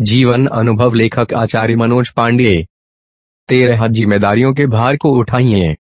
जीवन अनुभव लेखक आचार्य मनोज पांडे। तेरह जिम्मेदारियों के भार को उठाइए।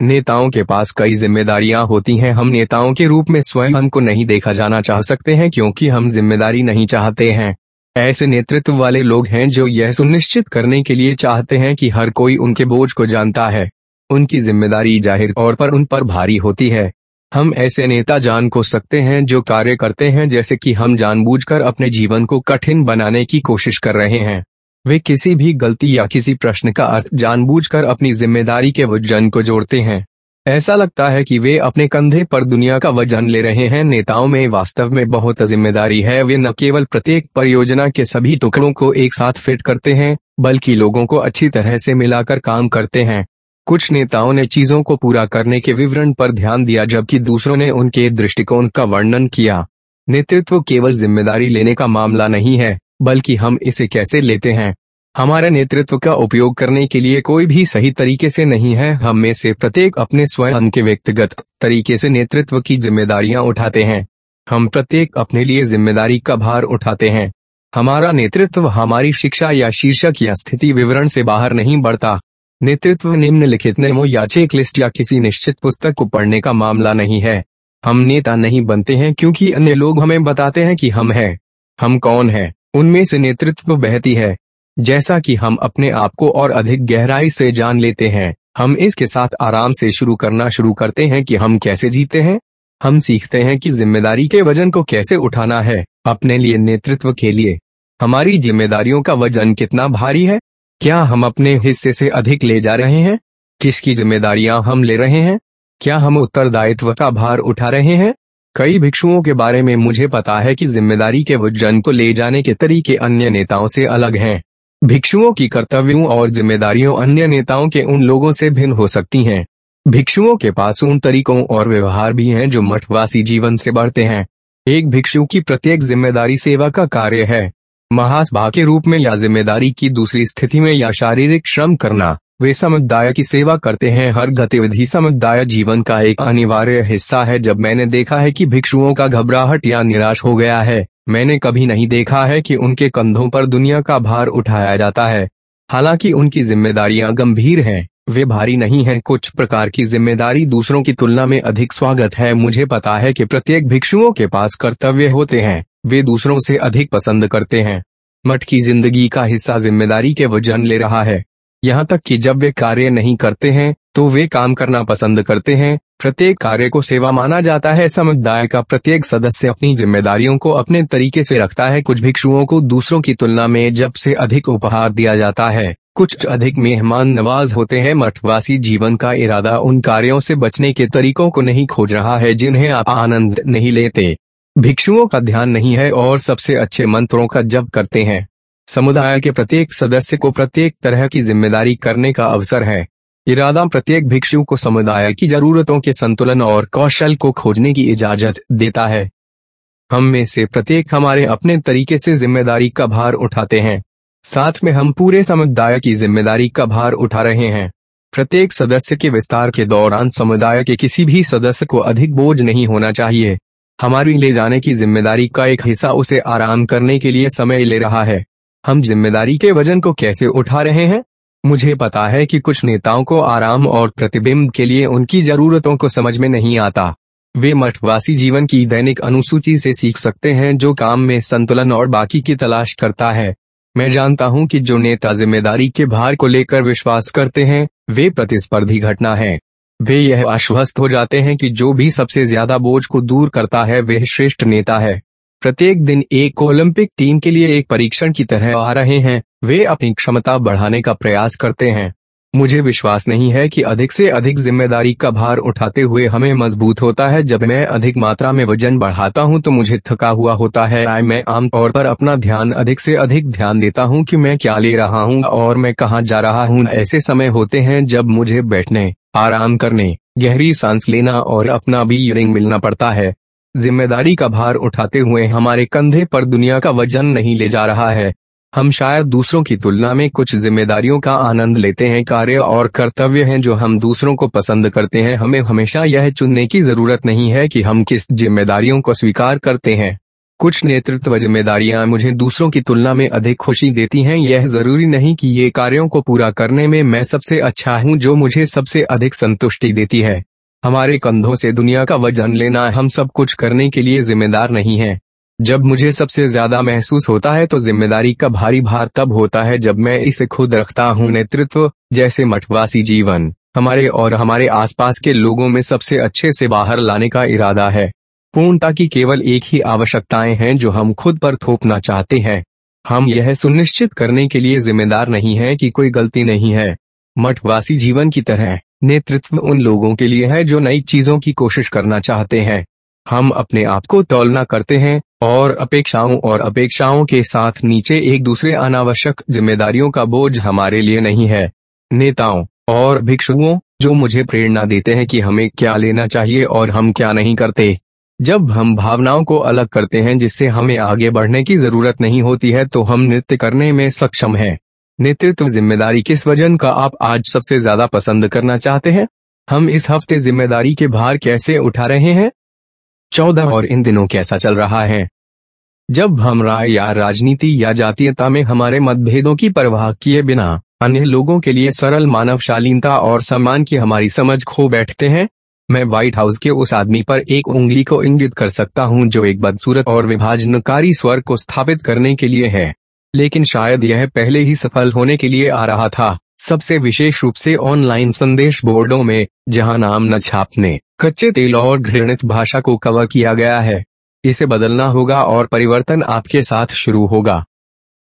नेताओं के पास कई जिम्मेदारियाँ होती हैं। हम नेताओं के रूप में स्वयं को नहीं देखा जाना चाह सकते हैं क्योंकि हम ज़िम्मेदारी नहीं चाहते हैं। ऐसे नेतृत्व वाले लोग हैं जो यह सुनिश्चित करने के लिए चाहते हैं कि हर कोई उनके बोझ को जानता है। उनकी ज़िम्मेदारी ज़ाहिर तौर पर उन पर भारी होती है। हम ऐसे नेता जान को सकते हैं जो कार्य करते हैं जैसे कि हम जानबूझकर अपने जीवन को कठिन बनाने की कोशिश कर रहे हैं। वे किसी भी गलती या किसी प्रश्न का अर्थ जानबूझकर अपनी ज़िम्मेदारी के वज़न को जोड़ते हैं। ऐसा लगता है कि वे अपने कंधे पर दुनिया का वज़न ले रहे हैं। नेताओं में वास्तव में बहुत ज़िम्मेदारी है। वे न केवल प्रत्येक परियोजना के सभी टुकड़ों को एक साथ फिट करते हैं, बल्कि लोगों को अच्छी तरह से मिलाकर काम करते हैं। कुछ नेताओं ने चीज़ों को पूरा करने के विवरण पर ध्यान दिया, जबकि दूसरों ने उनके दृष्टिकोण का वर्णन किया। नेतृत्व केवल ज़िम्मेदारी लेने का मामला नहीं है, बल्कि हम इसे कैसे लेते हैं? हमारे नेतृत्व का उपयोग करने के लिए कोई भी सही तरीके से नहीं है, हम में से प्रत्येक अपने स्वयं के व्यक्तिगत तरीके से नेतृत्व की जिम्मेदारियाँ उठाते हैं। हम प्रत्येक अपने लिए ज़िम्मेदारी का भार उठाते हैं। हमारा नेतृत्व हमारी शिक्षा या शीर्षक या स्थिति विवरण से बाहर नहीं बढ़ता। नेतृत्व निम्नलिखित नियमों या चेक लिस्ट या किसी निश्चित पुस्तक को पढ़ने का मामला नहीं है। हम नेता नहीं बनते हैं क्योंकि अन्य लोग हमें बताते हैं कि हम हैं। हम कौन हैं? उनमें से नेतृत्व बहती है। जैसा कि हम अपने आप को और अधिक गहराई से जान लेते हैं, हम इसके साथ आराम से शुरू करना शुरू करते हैं कि हम कैसे जीते हैं। हम सीखते हैं कि ज़िम्मेदारी के वज़न को कैसे उठाना है, अपने लिए नेतृत्व के लिए। हमारी जिम्मेदारियों का वज़न कितना भारी है? क्या हम अपने हिस्से से अधिक ले जा रहे हैं? किसकी जिम्मेदारियाँ हम ले रहे हैं? क्या हम उत्तरदायित्व का भार उठा रहे हैं? कई भिक्षुओं के बारे में मुझे पता है कि ज़िम्मेदारी के वज़न को ले जाने के तरीके अन्य नेताओं से अलग हैं। भिक्षुओं की कर्तव्यों और जिम्मेदारियों अन्य नेताओं के उन लोगों से भिन्न हो सकती हैं। भिक्षुओं के पास उन तरीकों और व्यवहार भी हैं जो मठवासी जीवन से बढ़ते हैं। एक भिक्षु की प्रत्येक ज़िम्मेदारी सेवा का कार्य है। महासभा के रूप में या ज़िम्मेदारी की दूसरी स्थिति में या शारीरिक श्रम करना। वे समुदाय की सेवा करते हैं। हर गतिविधि समुदाय जीवन का एक अनिवार्य हिस्सा है। जब मैंने देखा है कि भिक्षुओं का घबराहट या निराश हो गया है, मैंने कभी नहीं देखा है कि उनके कंधों पर दुनिया का भार उठाया जाता है। हालाँकि उनकी जिम्मेदारियाँ गंभीर हैं, वे भारी नहीं हैं। कुछ प्रकार की ज़िम्मेदारी दूसरों की तुलना में अधिक स्वागत है। मुझे पता है कि प्रत्येक भिक्षुओं के पास कर्तव्य होते हैं। वे दूसरों से अधिक पसंद करते हैं। मठ की ज़िंदगी का हिस्सा ज़िम्मेदारी के वज़न ले रहा है। यहाँ तक कि जब वे कार्य नहीं करते हैं तो वे काम करना पसंद करते हैं। प्रत्येक कार्य को सेवा माना जाता है। समुदाय का प्रत्येक सदस्य अपनी जिम्मेदारियों को अपने तरीके से रखता है। कुछ भिक्षुओं को दूसरों की तुलना में जब से अधिक उपहार दिया जाता है, कुछ अधिक मेहमान नवाज़ होते हैं। मठवासी जीवन का इरादा उन कार्यों से बचने के तरीकों को नहीं खोज रहा है जिन्हें आप आनंद नहीं लेते। भिक्षुओं का ध्यान नहीं है और सबसे अच्छे मंत्रों का जप करते हैं। समुदाय के प्रत्येक सदस्य को प्रत्येक तरह की ज़िम्मेदारी करने का अवसर है। इरादा प्रत्येक भिक्षु को समुदाय की जरूरतों के संतुलन और कौशल को खोजने की इजाज़त देता है। हम में से प्रत्येक हमारे अपने तरीके से ज़िम्मेदारी का भार उठाते हैं। साथ में हम पूरे समुदाय की ज़िम्मेदारी का भार उठा रहे हैं। प्रत्येक सदस्य के विस्तार के दौरान समुदाय के किसी भी सदस्य को अधिक बोझ नहीं होना चाहिए। हमारी ले जाने की ज़िम्मेदारी का एक हिस्सा उसे आराम करने के लिए समय ले रहा है। हम ज़िम्मेदारी के वज़न को कैसे उठा रहे हैं? मुझे पता है कि कुछ नेताओं को आराम और प्रतिबिंब के लिए उनकी जरूरतों को समझ में नहीं आता। वे मठवासी जीवन की दैनिक अनुसूची से सीख सकते हैं जो काम में संतुलन और बाकी की तलाश करता है। मैं जानता हूँ कि जो नेता ज़िम्मेदारी के भार को लेकर विश्वास करते हैं, वे प्रतिस्पर्धी घटना है। वे यह आश्वस्त हो जाते हैं कि जो भी सबसे ज़्यादा बोझ को दूर करता है, वह श्रेष्ठ नेता है। प्रत्येक दिन एक ओलंपिक टीम के लिए एक परीक्षण की तरह आ रहे हैं, वे अपनी क्षमता बढ़ाने का प्रयास करते हैं। मुझे विश्वास नहीं है कि अधिक से अधिक ज़िम्मेदारी का भार उठाते हुए हमें मज़बूत होता है। जब मैं अधिक मात्रा में वज़न बढ़ाता हूँ तो मुझे थका हुआ होता है। मैं आमतौर पर अपना ध्यान अधिक से अधिक ध्यान देता हूँ कि मैं क्या ले रहा हूँ और मैं कहाँ जा रहा हूँ। ऐसे समय होते हैं जब मुझे बैठने आराम करने, गहरी सांस लेना और अपना भी रिंग मिलना पड़ता है। ज़िम्मेदारी का भार उठाते हुए हमारे कंधे पर दुनिया का वज़न नहीं ले जा रहा है। हम शायद दूसरों की तुलना में कुछ जिम्मेदारियों का आनंद लेते हैं, कार्य और कर्तव्य हैं जो हम दूसरों को पसंद करते हैं। हमें हमेशा यह चुनने की ज़रूरत नहीं है कि हम किस जिम्मेदारियों को स्वीकार करते हैं। कुछ नेतृत्व जिम्मेदारियाँ मुझे दूसरों की तुलना में अधिक खुशी देती हैं। यह ज़रूरी नहीं कि ये कार्यों को पूरा करने में मैं सबसे अच्छा हूँ जो मुझे सबसे अधिक संतुष्टि देती है। हमारे कंधों से दुनिया का वज़न लेना हम सब कुछ करने के लिए जिम्मेदार नहीं है। जब मुझे सबसे ज़्यादा महसूस होता है तो ज़िम्मेदारी का भारी भार तब होता है जब मैं इसे खुद रखता हूँ। नेतृत्व, जैसे मठवासी जीवन, हमारे और हमारे आसपास के लोगों में सबसे अच्छे से बाहर लाने का इरादा है। पूर्णता की केवल एक ही आवश्यकताएँ हैं जो हम खुद पर थोपना चाहते हैं। हम यह सुनिश्चित करने के लिए जिम्मेदार नहीं है कि कोई गलती नहीं है। मठवासी जीवन की तरह, नेतृत्व उन लोगों के लिए है जो नई चीज़ों की कोशिश करना चाहते हैं। हम अपने आप को तौलना करते हैं, और अपेक्षाओं और अपेक्षाओं के साथ नीचे एक दूसरे अनावश्यक जिम्मेदारियों का बोझ हमारे लिए नहीं है। नेताओं और भिक्षुओं, जो मुझे प्रेरणा देते हैं कि हमें क्या लेना चाहिए और हम क्या नहीं करते। जब हम भावनाओं को अलग करते हैं जिससे हमें आगे बढ़ने की ज़रूरत नहीं होती है तो हम नृत्य करने में सक्षम हैं। नेतृत्व ज़िम्मेदारी किस वज़न का आप आज सबसे ज़्यादा पसंद करना चाहते हैं? हम इस हफ़्ते ज़िम्मेदारी के भार कैसे उठा रहे हैं? चौदह और इन दिनों कैसा चल रहा है? जब हम राय या राजनीति या जातीयता में हमारे मतभेदों की परवाह किए बिना अन्य लोगों के लिए सरल मानव शालीनता और सम्मान की हमारी समझ खो बैठते हैं मैं व्हाइट हाउस के उस आदमी पर एक उंगली को इंगित कर सकता हूँ जो एक बदसूरत और विभाजनकारी स्वर को स्थापित करने के लिए है। लेकिन शायद यह पहले ही सफल होने के लिए आ रहा था। सबसे विशेष रूप से ऑनलाइन संदेश बोर्डों में, जहाँ नाम न छापने, कच्चे तेल और घृणित भाषा को कवर किया गया है। इसे बदलना होगा और परिवर्तन आपके साथ शुरू होगा।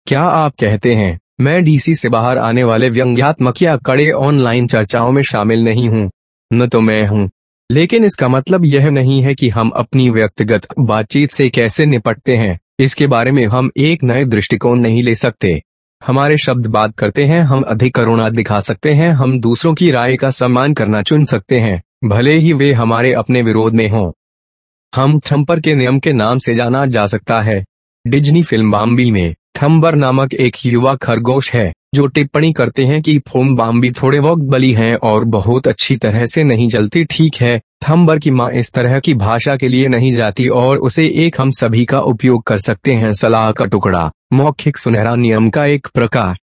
क्या आप कहते हैं, मैं डीसी से बाहर आने वाले व्यंग्यात्मक या कड़े ऑनलाइन चर्चाओं में शामिल नहीं हूँ? न तो मैं हूँ। लेकिन इसका मतलब यह नहीं है कि हम अपनी व्यक्तिगत बातचीत से कैसे निपटते हैं। इसके बारे में हम एक नए दृष्टिकोण नहीं ले सकते। हमारे शब्द बात करते हैं, हम अधिक करुणा दिखा सकते हैं, हम दूसरों की राय का सम्मान करना चुन सकते हैं, भले ही वे हमारे अपने विरोध में हों। हम थम्पर के नियम के नाम से जाना जा सकता है। डिज्नी फ़िल्म बाम्बी में थम्बर नामक एक युवा खरगोश है। जो टिप्पणी करते हैं कि फोम बाम भी थोड़े वक्त बली हैं और बहुत अच्छी तरह से नहीं जलती, ठीक है। थम्बर की माँ इस तरह की भाषा के लिए नहीं जाती और उसे एक हम सभी का उपयोग कर सकते हैं, सलाह का टुकड़ा। मौखिक सुनहरा नियम का एक प्रकार।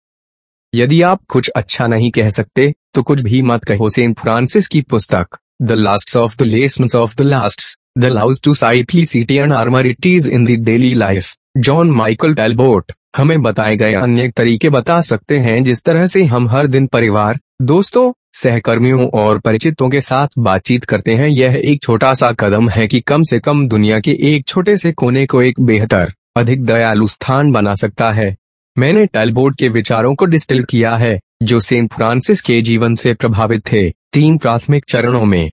यदि आप कुछ अच्छा नहीं कह सकते तो कुछ भी मत कहो। सेंट फ्रांसिस की पुस्तक, the last of the lessons of the last, the laws to simplicity and आर्मरिटीज in the daily life, John Michael Talbot हमें बताए गए अन्य तरीके बता सकते हैं जिस तरह से हम हर दिन परिवार, दोस्तों, सहकर्मियों और परिचितों के साथ बातचीत करते हैं। यह एक छोटा सा कदम है कि कम से कम दुनिया के एक छोटे से कोने को एक बेहतर, अधिक दयालु स्थान बना सकता है। मैंने टेलबोर्ड के विचारों को डिस्टिल किया है, जो सेंट फ्रांसिस के जीवन से प्रभावित थे। तीन प्राथमिक चरणों में।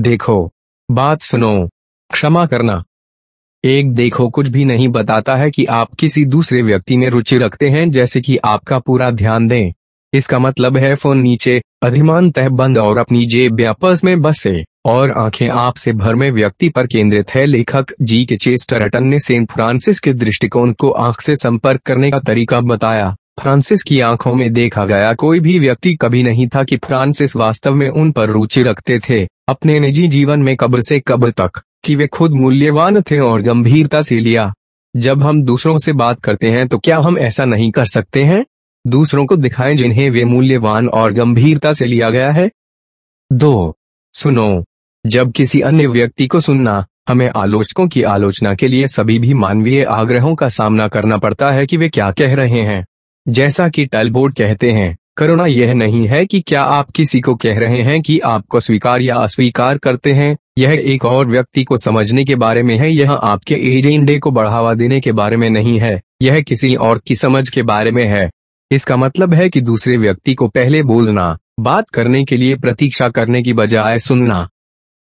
देखो। बात सुनो। क्षमा करना। एक देखो कुछ भी नहीं बताता है कि आप किसी दूसरे व्यक्ति में रुचि रखते हैं जैसे कि आपका पूरा ध्यान दें। इसका मतलब है फ़ोन नीचे, अधिमान तह बंद और अपनी जेब व्यापस में बसे और आँखें आपसे भर में व्यक्ति पर केंद्रित है। लेखक जी के चेस्टर चेस्टरटन ने सेंट फ्रांसिस के दृष्टिकोण को आँख से संपर्क करने का तरीका बताया। फ्रांसिस की आँखों में देखा गया कोई भी व्यक्ति कभी नहीं था कि फ्रांसिस वास्तव में उन पर रुचि रखते थे। अपने निजी जीवन में कब्र से कब्र तक, कि वे खुद मूल्यवान थे और गंभीरता से लिया। जब हम दूसरों से बात करते हैं तो क्या हम ऐसा नहीं कर सकते हैं? दूसरों को दिखाएँ जिन्हें वे मूल्यवान और गंभीरता से लिया गया है। दो, सुनो। जब किसी अन्य व्यक्ति को सुनना, हमें आलोचकों की आलोचना के लिए सभी भी मानवीय आग्रहों का सामना करना पड़ता है कि वे क्या कह रहे हैं। जैसा कि टैलबोर्ड कहते हैं करुणा यह नहीं है कि क्या आप किसी को कह रहे हैं कि आपको स्वीकार या अस्वीकार करते हैं। यह एक और व्यक्ति को समझने के बारे में है। यह आपके एजेंडे को बढ़ावा देने के बारे में नहीं है। यह किसी और की समझ के बारे में है। इसका मतलब है कि दूसरे व्यक्ति को पहले बोलना, बात करने के लिए प्रतीक्षा करने की बजाय सुनना।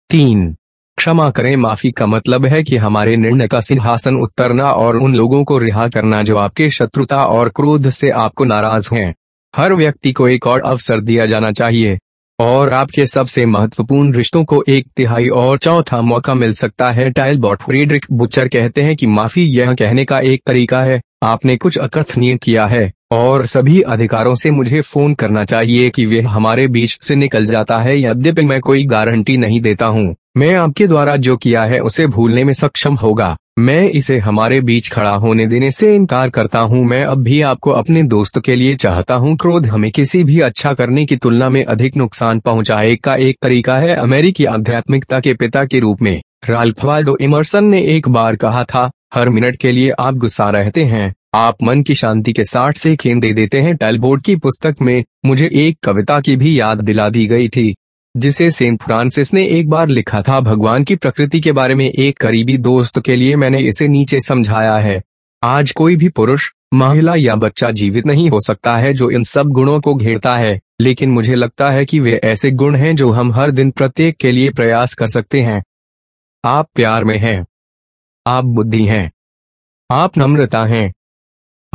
तीन, क्षमा करें। माफ़ी का मतलब है कि हमारे निर्णय का सिंहासन उतरना और उन लोगों को रिहा करना जो आपके शत्रुता और क्रोध से आपको नाराज़ हैं। हर व्यक्ति को एक और अवसर दिया जाना चाहिए। और आपके सबसे महत्वपूर्ण रिश्तों को एक तिहाई और चौथा मौका मिल सकता है। टाइल बॉट फ्रीड्रिक बुचर कहते हैं कि माफ़ी यह कहने का एक तरीका है। आपने कुछ अकथनीय किया है। और सभी अधिकारों से मुझे फ़ोन करना चाहिए कि वे हमारे बीच से निकल जाता है। यद्यपि मैं कोई गारंटी नहीं देता हूँ, मैं आपके द्वारा जो किया है उसे भूलने में सक्षम होगा। मैं इसे हमारे बीच खड़ा होने देने से इनकार करता हूँ। मैं अब भी आपको अपने दोस्त के लिए चाहता हूँ। क्रोध हमें किसी भी अच्छा करने की तुलना में अधिक नुकसान पहुँचाए का एक तरीका है अमेरिकी आध्यात्मिकता के पिता के रूप में। राल्फ वाल्डो इमर्सन ने एक बार कहा था, हर मिनट के लिए आप गुस्सा रहते हैं। आप मन की शांति के साठ से खेन दे देते हैं। टेलबोर्ड की पुस्तक में मुझे एक कविता की भी याद दिला दी गई थी, जिसे सेंट फ्रांसिस ने एक बार लिखा था। भगवान की प्रकृति के बारे में एक करीबी दोस्त के लिए मैंने इसे नीचे समझाया है। आज कोई भी पुरुष, महिला या बच्चा जीवित नहीं हो सकता है जो इन सब गुणों को घेरता है, लेकिन मुझे लगता है कि वे ऐसे गुण हैं जो हम हर दिन प्रत्येक के लिए प्रयास कर सकते हैं। आप प्यार में हैं। आप बुद्धि हैं। आप नम्रता हैं।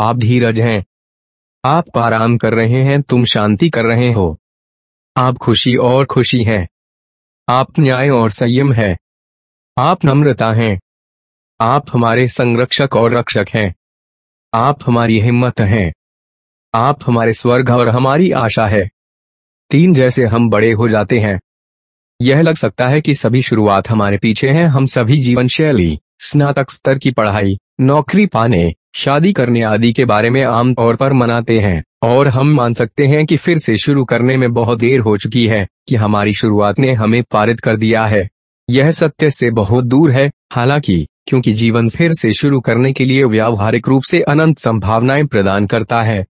आप धीरज हैं। आप आराम कर रहे हैं, तुम शांति कर रहे हो। आप खुशी और खुशी हैं। आप न्याय और संयम है। आप नम्रता हैं। आप हमारे संरक्षक और रक्षक हैं। आप हमारी हिम्मत हैं। आप हमारे स्वर्ग और हमारी आशा है। तीन जैसे हम बड़े हो जाते हैं। यह लग सकता है कि सभी शुरुआत हमारे पीछे है, हम सभी जीवन शैली स्नातक स्तर की पढ़ाई, नौकरी पाने शादी करने आदि के बारे में आमतौर पर मनाते हैं, और हम मान सकते हैं कि फिर से शुरू करने में बहुत देर हो चुकी है कि हमारी शुरुआत ने हमें पारित कर दिया है। यह सत्य से बहुत दूर है, हालाँकि, क्योंकि जीवन फिर से शुरू करने के लिए व्यावहारिक रूप से अनंत संभावनाएँ प्रदान करता है।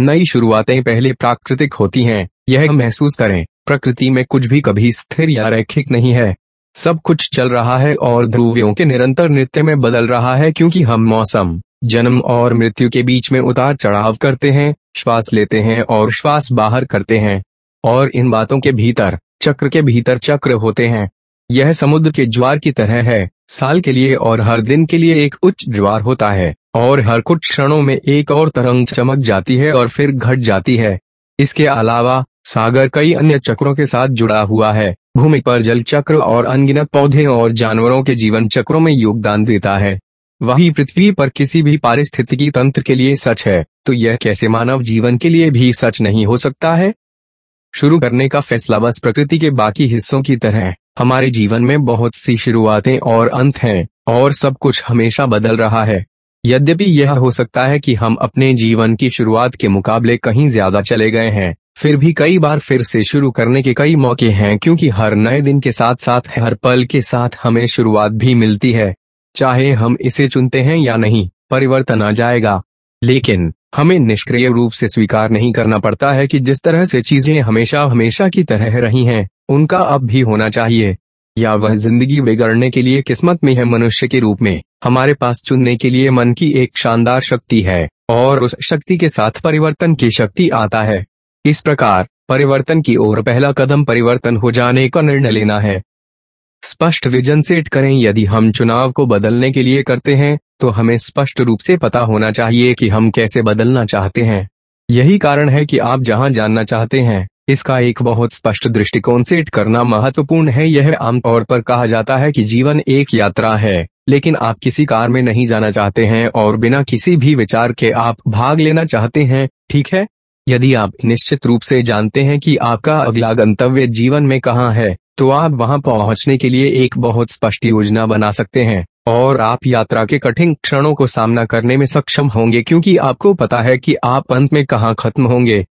नई शुरुआतें पहले प्राकृतिक होती हैं, यह महसूस करें, प्रकृति में कुछ भी कभी स्थिर या रैखिक नहीं है। सब कुछ चल रहा है और ध्रुवियों के निरंतर नृत्य में बदल रहा है क्योंकि हम मौसम जन्म और मृत्यु के बीच में उतार चढ़ाव करते हैं, श्वास लेते हैं और श्वास बाहर करते हैं, और इन बातों के भीतर, चक्र के भीतर चक्र होते हैं। यह समुद्र के ज्वार की तरह है, साल के लिए और हर दिन के लिए एक उच्च ज्वार होता है, और हर कुछ क्षणों में एक और तरंग चमक जाती है और फिर घट जाती है। इसके अलावा, सागर कई अन्य चक्रों के साथ जुड़ा हुआ है, भूमि पर जल चक्र और अनगिनत पौधे और जानवरों के जीवन चक्रों में योगदान देता है। वही पृथ्वी पर किसी भी पारिस्थितिकी तंत्र के लिए सच है तो यह कैसे मानव जीवन के लिए भी सच नहीं हो सकता है? शुरू करने का फैसला बस प्रकृति के बाकी हिस्सों की तरह हमारे जीवन में बहुत सी शुरुआतें और अंत हैं, और सब कुछ हमेशा बदल रहा है। यद्यपि यह हो सकता है कि हम अपने जीवन की शुरुआत के मुकाबले कहीं ज़्यादा चले गए हैं, फिर भी कई बार फिर से शुरू करने के कई मौके हैं क्योंकि हर नए दिन के साथ साथ हर पल के साथ हमें शुरुआत भी मिलती है। चाहे हम इसे चुनते हैं या नहीं, परिवर्तन आ जाएगा। लेकिन, हमें निष्क्रिय रूप से स्वीकार नहीं करना पड़ता है कि जिस तरह से चीज़ें हमेशा हमेशा की तरह रही हैं, उनका अब भी होना चाहिए। या वह ज़िंदगी बिगड़ने के लिए किस्मत में है मनुष्य के रूप में। हमारे पास चुनने के लिए मन की एक शानदार शक्ति है, और उस शक्ति के साथ परिवर्तन की शक्ति आता है। इस प्रकार, परिवर्तन की ओर पहला कदम परिवर्तन हो जाने का निर्णय लेना है। स्पष्ट विजन सेट करें। यदि हम चुनाव को बदलने के लिए करते हैं तो हमें स्पष्ट रूप से पता होना चाहिए कि हम कैसे बदलना चाहते हैं। यही कारण है कि आप जहाँ जानना चाहते हैं, इसका एक बहुत स्पष्ट दृष्टिकोण सेट करना महत्वपूर्ण है। यह आमतौर पर कहा जाता है कि जीवन एक यात्रा है, लेकिन आप किसी कार में नहीं जाना चाहते हैं और बिना किसी भी विचार के आप भाग लेना चाहते हैं, ठीक है? यदि आप निश्चित रूप से जानते हैं कि आपका अगला गंतव्य जीवन में कहाँ है तो आप वहाँ पहुँचने के लिए एक बहुत स्पष्ट योजना बना सकते हैं, और आप यात्रा के कठिन क्षणों को सामना करने में सक्षम होंगे क्योंकि आपको पता है कि आप अंत में कहाँ खत्म होंगे।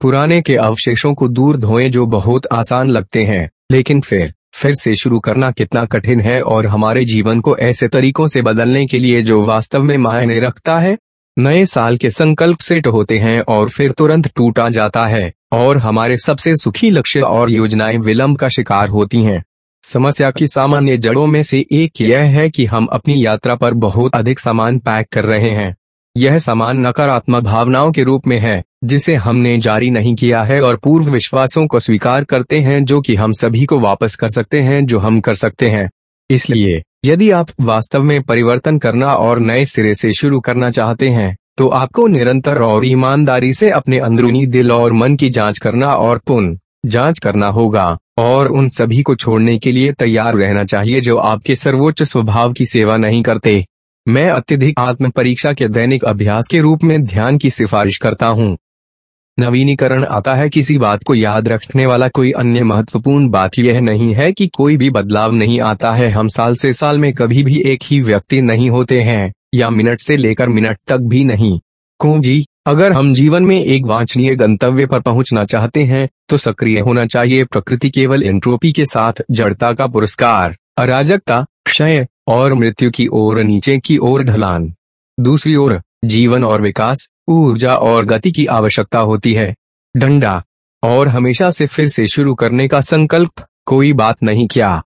पुराने के अवशेषों को दूर धोएँ जो बहुत आसान लगते हैं, लेकिन फिर फिर से शुरू करना कितना कठिन है और हमारे जीवन को ऐसे तरीकों से बदलने के लिए जो वास्तव में मायने रखता है। नए साल के संकल्प सेट होते हैं और फिर तुरंत टूटा जाता है। और हमारे सबसे सुखी लक्ष्य और योजनाएँ विलंब का शिकार होती हैं। समस्या की सामान्य जड़ों में से एक यह है कि हम अपनी यात्रा पर बहुत अधिक सामान पैक कर रहे हैं। यह सामान नकारात्मक भावनाओं के रूप में है, जिसे हमने जारी नहीं किया है और पूर्व विश्वासों को स्वीकार करते हैं जो कि हम सभी को वापस कर सकते हैं जो हम कर सकते हैं। इसलिए, यदि आप वास्तव में परिवर्तन करना और नए सिरे से शुरू करना चाहते हैं तो आपको निरंतर और ईमानदारी से अपने अंदरूनी दिल और मन की जाँच करना और पुनः जाँच करना होगा, और उन सभी को छोड़ने के लिए तैयार रहना चाहिए जो आपके सर्वोच्च स्वभाव की सेवा नहीं करते। मैं अत्यधिक आत्म परीक्षा के दैनिक अभ्यास के रूप में ध्यान की सिफारिश करता हूँ। नवीनीकरण आता है किसी बात को याद रखने वाला कोई अन्य महत्वपूर्ण बात यह नहीं है कि कोई भी बदलाव नहीं आता है। हम साल से साल में कभी भी एक ही व्यक्ति नहीं होते हैं। या मिनट से लेकर मिनट तक भी नहीं। क्यों जी? अगर हम जीवन में एक वांछनीय गंतव्य पर पहुँचना चाहते हैं तो सक्रिय होना चाहिए प्रकृति केवल एंट्रोपी के साथ, जड़ता का पुरस्कार, अराजकता, क्षय, और मृत्यु की ओर, नीचे की ओर ढलान। दूसरी ओर, जीवन और विकास, ऊर्जा और गति की आवश्यकता होती है। डंडा। और हमेशा से फिर से शुरू करने का संकल्प, कोई बात नहीं क्या?